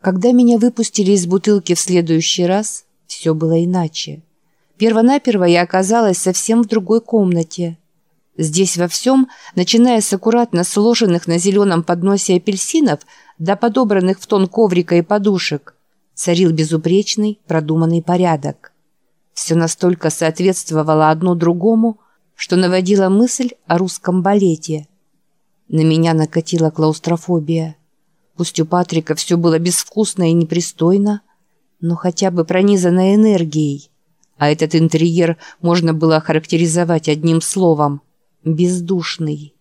Когда меня выпустили из бутылки в следующий раз, все было иначе. Первонаперво я оказалась совсем в другой комнате. Здесь во всем, начиная с аккуратно сложенных на зеленом подносе апельсинов до подобранных в тон коврика и подушек, царил безупречный, продуманный порядок. Все настолько соответствовало одно другому, что наводило мысль о русском балете. На меня накатила клаустрофобия. Пусть у Патрика все было безвкусно и непристойно, но хотя бы пронизано энергией. А этот интерьер можно было охарактеризовать одним словом – бездушный.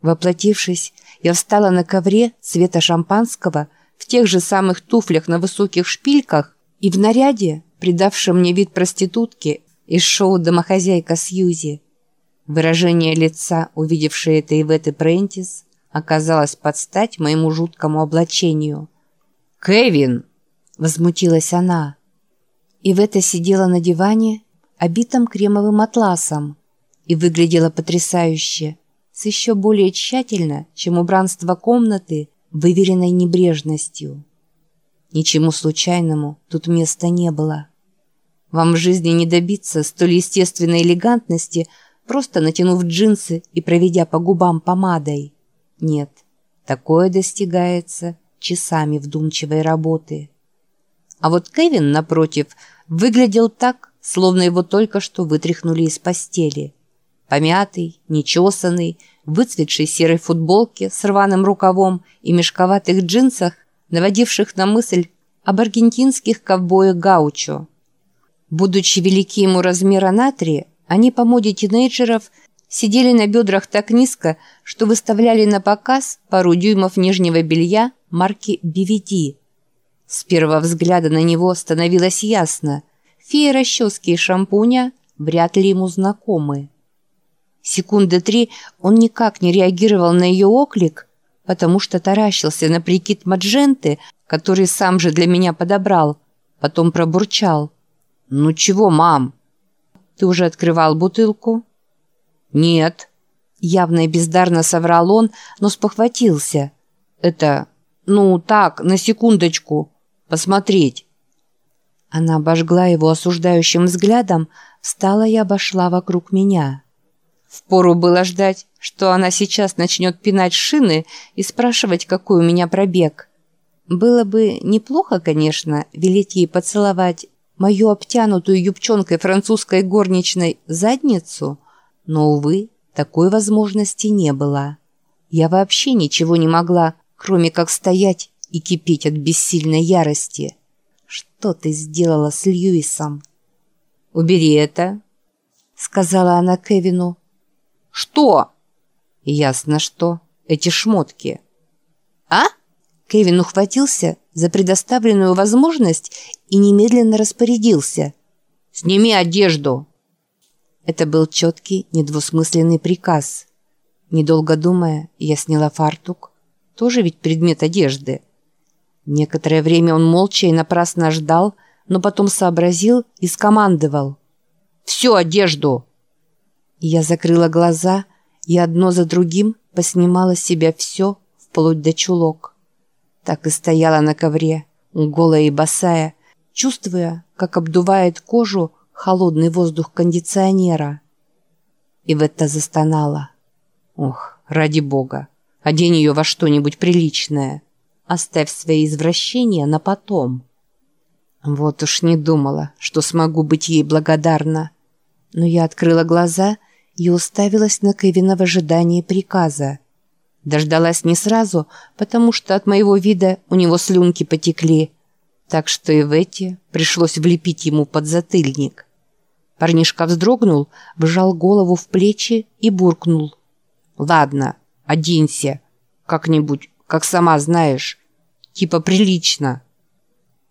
Воплотившись, я встала на ковре цвета шампанского в тех же самых туфлях на высоких шпильках и в наряде, придавшем мне вид проститутки из шоу «Домохозяйка Сьюзи». Выражение лица, увидевшее это Иветы Прентис, оказалось под стать моему жуткому облачению. «Кевин!» — возмутилась она. Ивета сидела на диване, обитом кремовым атласом, и выглядела потрясающе, с еще более тщательно, чем убранство комнаты, выверенной небрежностью. Ничему случайному тут места не было. Вам в жизни не добиться столь естественной элегантности, просто натянув джинсы и проведя по губам помадой. Нет, такое достигается часами вдумчивой работы. А вот Кевин, напротив, выглядел так, словно его только что вытряхнули из постели. Помятый, нечесанный, выцветшей серой футболке с рваным рукавом и мешковатых джинсах, наводивших на мысль об аргентинских ковбоях гаучо. Будучи велики ему размера натрия, они по моде тинейджеров сидели на бедрах так низко, что выставляли на показ пару дюймов нижнего белья марки BVD. С первого взгляда на него становилось ясно, фея расчески и шампуня вряд ли ему знакомы. Секунды три он никак не реагировал на ее оклик, потому что таращился на прикид Мадженты, который сам же для меня подобрал, потом пробурчал. «Ну чего, мам?» «Ты уже открывал бутылку?» «Нет». Явно и бездарно соврал он, но спохватился. «Это... ну так, на секундочку. Посмотреть». Она обожгла его осуждающим взглядом, встала и обошла вокруг меня. Впору было ждать, что она сейчас начнет пинать шины и спрашивать, какой у меня пробег. Было бы неплохо, конечно, велеть ей поцеловать мою обтянутую юбчонкой французской горничной задницу, но, увы, такой возможности не было. Я вообще ничего не могла, кроме как стоять и кипеть от бессильной ярости. Что ты сделала с Льюисом? «Убери это», — сказала она Кевину. «Что?» «Ясно, что. Эти шмотки». «А?» Кевин ухватился за предоставленную возможность и немедленно распорядился. «Сними одежду!» Это был четкий, недвусмысленный приказ. Недолго думая, я сняла фартук. Тоже ведь предмет одежды. Некоторое время он молча и напрасно ждал, но потом сообразил и скомандовал. «Всю одежду!» Я закрыла глаза и одно за другим поснимала с себя все, вплоть до чулок. Так и стояла на ковре, голая и босая, чувствуя, как обдувает кожу холодный воздух кондиционера. И в это застонала. Ох, ради бога, одень ее во что-нибудь приличное. Оставь свои извращения на потом. Вот уж не думала, что смогу быть ей благодарна. Но я открыла глаза и уставилась на Кевина в ожидании приказа. Дождалась не сразу, потому что от моего вида у него слюнки потекли, так что и в эти пришлось влепить ему под затыльник. Парнишка вздрогнул, вжал голову в плечи и буркнул. «Ладно, оденься. Как-нибудь, как сама знаешь. Типа прилично».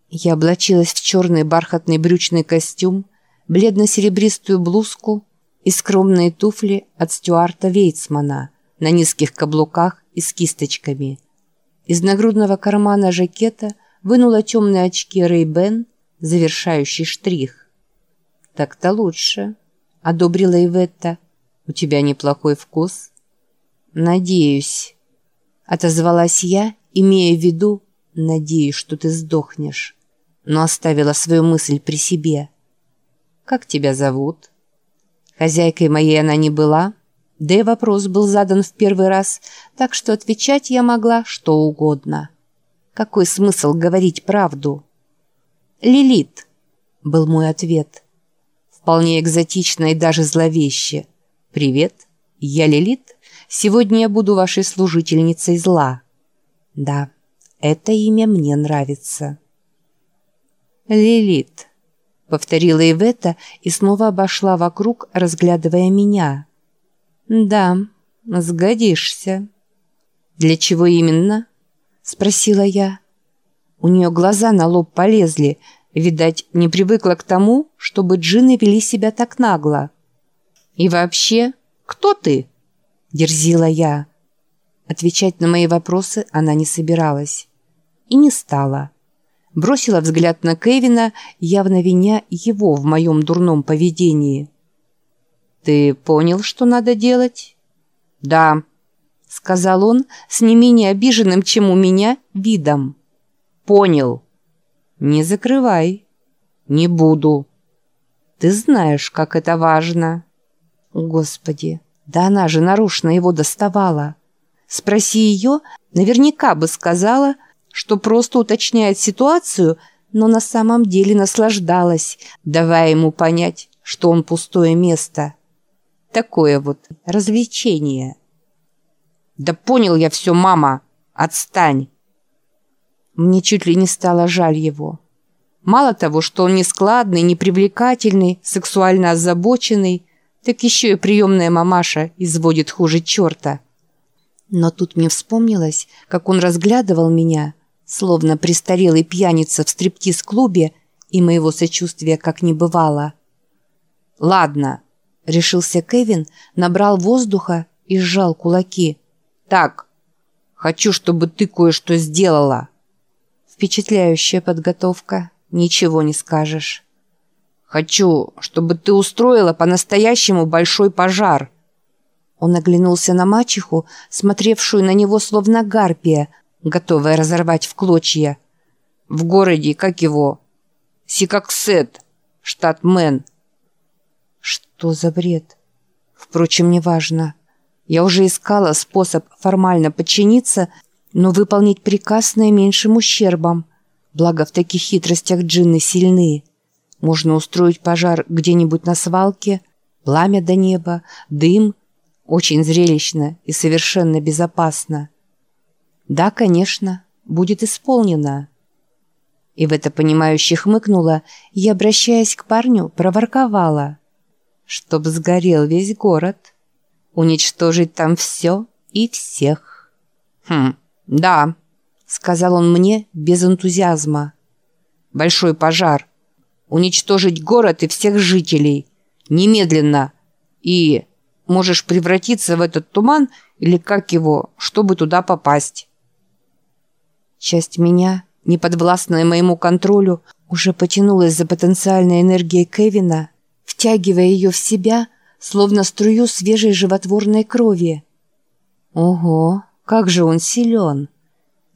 Я облачилась в черный бархатный брючный костюм, бледно-серебристую блузку и скромные туфли от Стюарта Вейцмана на низких каблуках и с кисточками. Из нагрудного кармана жакета вынула темные очки Ray-Ban, завершающий штрих. «Так-то лучше», — одобрила Иветта. «У тебя неплохой вкус». «Надеюсь», — отозвалась я, имея в виду, Надеюсь, что ты сдохнешь. Но оставила свою мысль при себе. Как тебя зовут? Хозяйкой моей она не была, да и вопрос был задан в первый раз, так что отвечать я могла что угодно. Какой смысл говорить правду? «Лилит», — был мой ответ. Вполне экзотично и даже зловеще. «Привет, я Лилит. Сегодня я буду вашей служительницей зла». «Да, это имя мне нравится». «Лилит», — повторила Ивета и снова обошла вокруг, разглядывая меня. «Да, сгодишься». «Для чего именно?» — спросила я. У нее глаза на лоб полезли, видать, не привыкла к тому, чтобы джинны вели себя так нагло. «И вообще, кто ты?» — дерзила я. Отвечать на мои вопросы она не собиралась. И не стала. Бросила взгляд на Кевина, явно виня его в моем дурном поведении. «Ты понял, что надо делать?» «Да», — сказал он с не менее обиженным, чем у меня, видом. «Понял». «Не закрывай». «Не буду». «Ты знаешь, как это важно». «Господи, да она же нарочно его доставала». Спроси ее, наверняка бы сказала, что просто уточняет ситуацию, но на самом деле наслаждалась, давая ему понять, что он пустое место. Такое вот развлечение. «Да понял я все, мама! Отстань!» Мне чуть ли не стало жаль его. Мало того, что он нескладный, непривлекательный, сексуально озабоченный, так еще и приемная мамаша изводит хуже черта. Но тут мне вспомнилось, как он разглядывал меня, словно престарелый пьяница в стриптиз-клубе, и моего сочувствия как не бывало. «Ладно», — решился Кевин, набрал воздуха и сжал кулаки. «Так, хочу, чтобы ты кое-что сделала». Впечатляющая подготовка, ничего не скажешь. «Хочу, чтобы ты устроила по-настоящему большой пожар». Он оглянулся на мачеху, смотревшую на него словно гарпия, готовая разорвать в клочья. «В городе, как его? Сикаксет, штат Мэн. Что за бред? Впрочем, неважно. Я уже искала способ формально подчиниться, но выполнить приказ с наименьшим ущербом. Благо в таких хитростях джинны сильны. Можно устроить пожар где-нибудь на свалке, пламя до неба, дым. Очень зрелищно и совершенно безопасно. Да, конечно, будет исполнено. И в это понимающе хмыкнула и, обращаясь к парню, проворковала чтоб сгорел весь город. Уничтожить там все и всех. «Хм, да», — сказал он мне без энтузиазма. «Большой пожар. Уничтожить город и всех жителей. Немедленно. И можешь превратиться в этот туман или как его, чтобы туда попасть». Часть меня, не подвластная моему контролю, уже потянулась за потенциальной энергией Кевина, втягивая ее в себя, словно струю свежей животворной крови. Ого, как же он силен!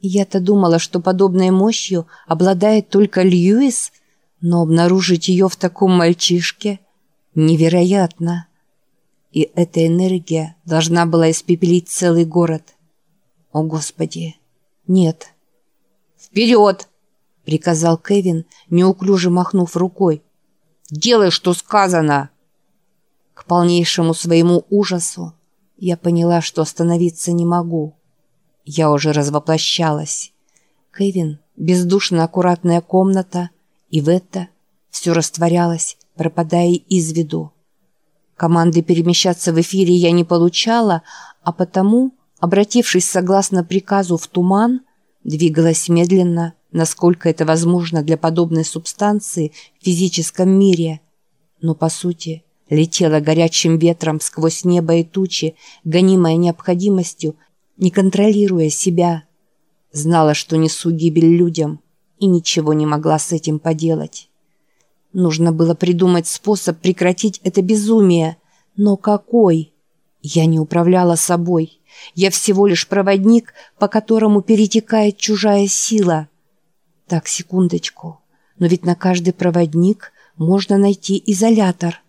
Я-то думала, что подобной мощью обладает только Льюис, но обнаружить ее в таком мальчишке невероятно. И эта энергия должна была испепелить целый город. О, Господи! Нет. «Вперед!» — приказал Кевин, неуклюже махнув рукой. Делай, что сказано!» К полнейшему своему ужасу я поняла, что остановиться не могу. Я уже развоплощалась. Кевин, бездушно аккуратная комната, и в это все растворялось, пропадая из виду. Команды перемещаться в эфире я не получала, а потому, обратившись согласно приказу в туман, двигалась медленно, насколько это возможно для подобной субстанции в физическом мире. Но, по сути, летела горячим ветром сквозь небо и тучи, гонимая необходимостью, не контролируя себя. Знала, что несу гибель людям, и ничего не могла с этим поделать. Нужно было придумать способ прекратить это безумие, но какой? Я не управляла собой. Я всего лишь проводник, по которому перетекает чужая сила. Так, секундочку. Но ведь на каждый проводник можно найти изолятор.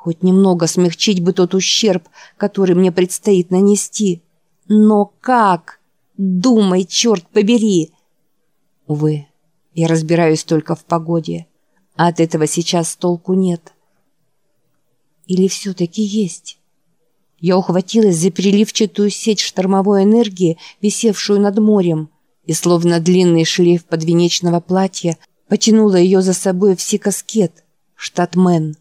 Хоть немного смягчить бы тот ущерб, который мне предстоит нанести. Но как? Думай, черт побери! Увы, я разбираюсь только в погоде, а от этого сейчас толку нет. Или все-таки есть? Я ухватилась за переливчатую сеть штормовой энергии, висевшую над морем, и словно длинный шлейф подвенечного платья потянула ее за собой в Сикаскет, штат Мэн.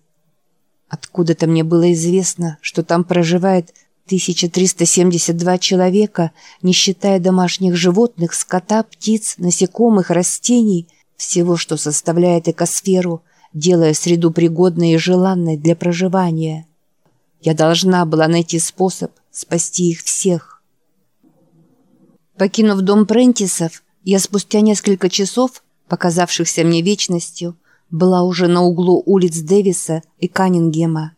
Откуда-то мне было известно, что там проживает 1372 человека, не считая домашних животных, скота, птиц, насекомых, растений, всего, что составляет экосферу, делая среду пригодной и желанной для проживания. Я должна была найти способ спасти их всех. Покинув дом Прентисов, я спустя несколько часов, показавшихся мне вечностью, была уже на углу улиц Дэвиса и Каннингема.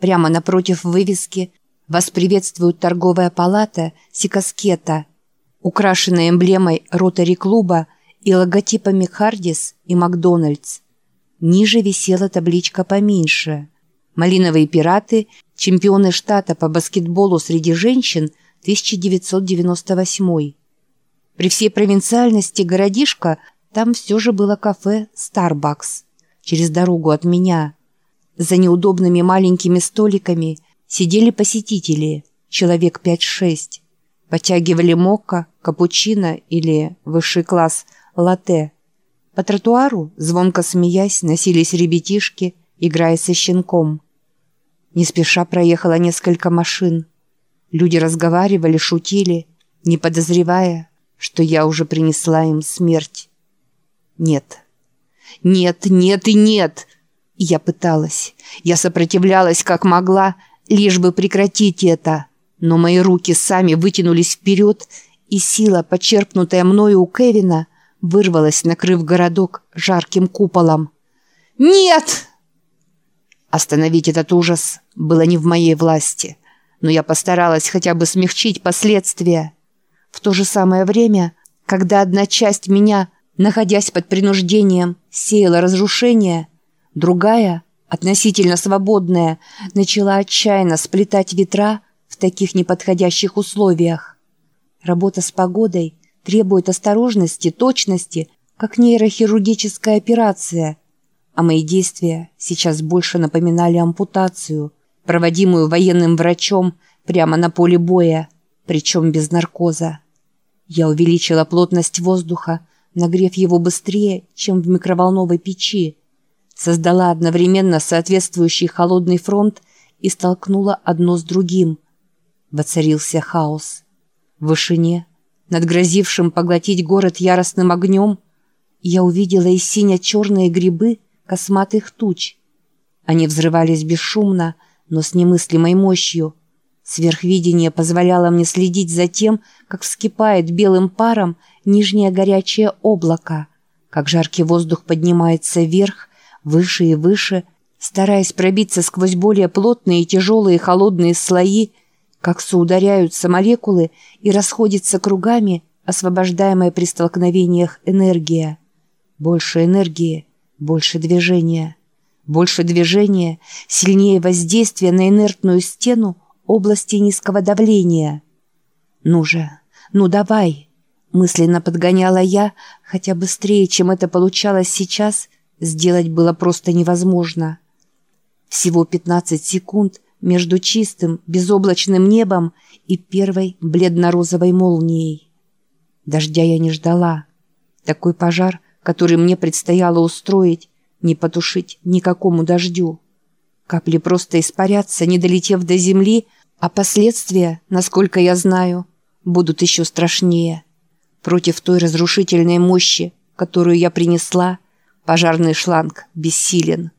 Прямо напротив вывески «Вас приветствует торговая палата Сикаскета», украшенная эмблемой ротари-клуба и логотипами Хардис и Макдональдс. Ниже висела табличка поменьше. «Малиновые пираты. Чемпионы штата по баскетболу среди женщин 1998». При всей провинциальности городишка там все же было кафе «Старбакс» через дорогу от меня. За неудобными маленькими столиками сидели посетители, человек 5-6. Потягивали мокко, капучино или высший класс латте. По тротуару, звонко смеясь, носились ребятишки, играя со щенком. Не спеша проехало несколько машин. Люди разговаривали, шутили, не подозревая, что я уже принесла им смерть. Нет, нет, нет и нет. Я пыталась. Я сопротивлялась как могла, лишь бы прекратить это. Но мои руки сами вытянулись вперед, и сила, почерпнутая мною у Кевина, вырвалась, накрыв городок жарким куполом. «Нет!» Остановить этот ужас было не в моей власти, но я постаралась хотя бы смягчить последствия. В то же самое время, когда одна часть меня находясь под принуждением, сеяла разрушение, другая, относительно свободная, начала отчаянно сплетать ветра в таких неподходящих условиях. Работа с погодой требует осторожности, точности, как нейрохирургическая операция, а мои действия сейчас больше напоминали ампутацию, проводимую военным врачом прямо на поле боя, причем без наркоза. Я увеличила плотность воздуха, нагрев его быстрее, чем в микроволновой печи, создала одновременно соответствующий холодный фронт и столкнула одно с другим. Воцарился хаос. В вышине, над грозившим поглотить город яростным огнем, я увидела и сине-черные грибы косматых туч. Они взрывались бесшумно, но с немыслимой мощью. Сверхвидение позволяло мне следить за тем, как вскипает белым паром нижнее горячее облако, как жаркий воздух поднимается вверх, выше и выше, стараясь пробиться сквозь более плотные и тяжелые холодные слои, как соударяются молекулы и расходятся кругами, освобождаемая при столкновениях энергия. Больше энергии, больше движения. Больше движения, сильнее воздействия на инертную стену области низкого давления. Ну же, ну давай, Мысленно подгоняла я, хотя быстрее, чем это получалось сейчас, сделать было просто невозможно. Всего 15 секунд между чистым, безоблачным небом и первой бледно-розовой молнией. Дождя я не ждала. Такой пожар, который мне предстояло устроить, не потушить никакому дождю. Капли просто испарятся, не долетев до земли, а последствия, насколько я знаю, будут еще страшнее. Против той разрушительной мощи, которую я принесла, пожарный шланг бессилен.